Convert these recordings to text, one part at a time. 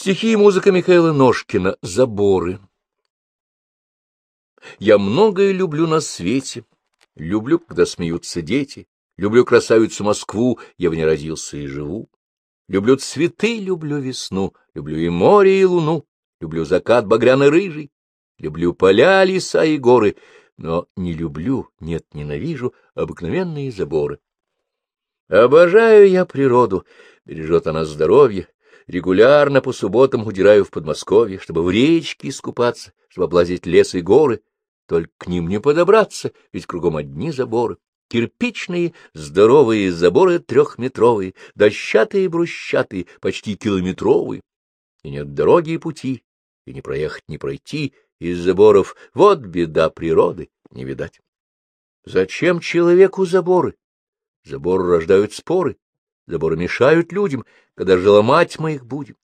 Стихи и музыка Михаила Ножкина «Заборы». Я многое люблю на свете, люблю, когда смеются дети, люблю красавицу Москву, я в ней родился и живу. Люблю цветы, люблю весну, люблю и море, и луну, люблю закат багряно-рыжий, люблю поля, леса и горы, но не люблю, нет, ненавижу обыкновенные заборы. Обожаю я природу, бережет она здоровье, регулярно по субботам удираю в Подмосковье, чтобы в речке искупаться, чтобы облазить лес и горы, только к ним не подобраться, ведь кругом одни заборы. Кирпичные, здоровые заборы трехметровые, дощатые, брусчатые, почти километровые. И нет дороги и пути, и не проехать, не пройти из заборов. Вот беда природы, не видать. Зачем человеку заборы? Заборы рождают споры, заборы мешают людям, когда же ломать мы их будем.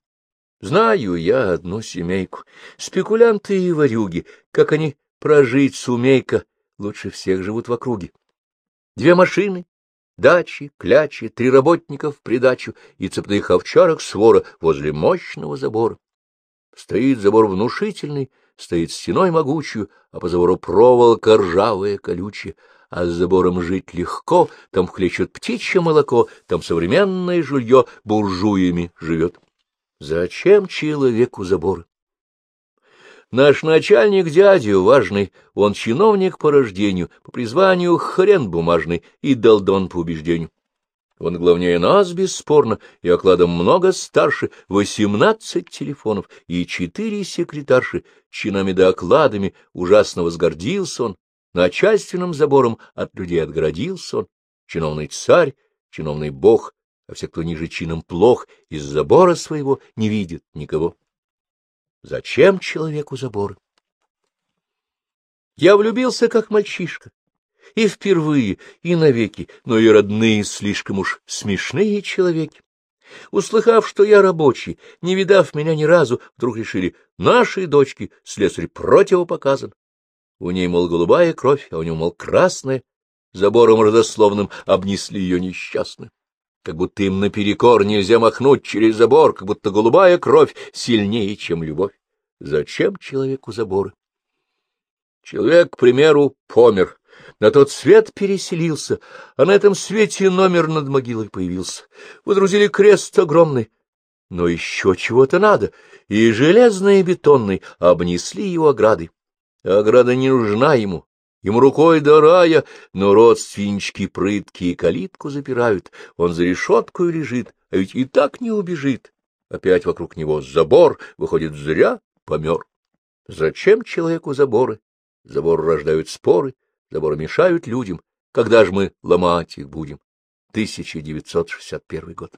Знаю я одну семейку, спекулянты и ворюги, как они прожить сумейка, лучше всех живут в округе. Две машины, дачи, клячи, три работника в придачу и цепных овчарок свора возле мощного забора. Стоит забор внушительный, стоит стеной могучую, а по забору проволока ржавая, колючая, а с забором жить легко, там хлещет птичье молоко, там современное жулье буржуями живет. Зачем человеку заборы? Наш начальник дядя важный, он чиновник по рождению, по призванию хрен бумажный и долдон по убеждению. Он главнее нас, бесспорно, и окладом много старше, восемнадцать телефонов и четыре секретарши, чинами да окладами, ужасно возгордился он, начальственным забором от людей отгородился он, чиновный царь, чиновный бог, а все, кто ниже чином плох, из забора своего не видит никого. Зачем человеку заборы? Я влюбился, как мальчишка, и впервые, и навеки, но и родные слишком уж смешные человеки. Услыхав, что я рабочий, не видав меня ни разу, вдруг решили, нашей дочке слесарь противопоказан. У ней, мол, голубая кровь, а у него, мол, красная. Забором родословным обнесли ее несчастную как будто им наперекор нельзя махнуть через забор, как будто голубая кровь сильнее, чем любовь. Зачем человеку заборы? Человек, к примеру, помер, на тот свет переселился, а на этом свете номер над могилой появился. Выдрузили крест огромный, но еще чего-то надо, и железный, и бетонный обнесли его оградой. Ограда не нужна ему, Ему рукой до рая, но родственнички прыткие калитку запирают. Он за решеткой лежит, а ведь и так не убежит. Опять вокруг него забор, выходит, зря помер. Зачем человеку заборы? Заборы рождают споры, заборы мешают людям. Когда же мы ломать их будем? 1961 год.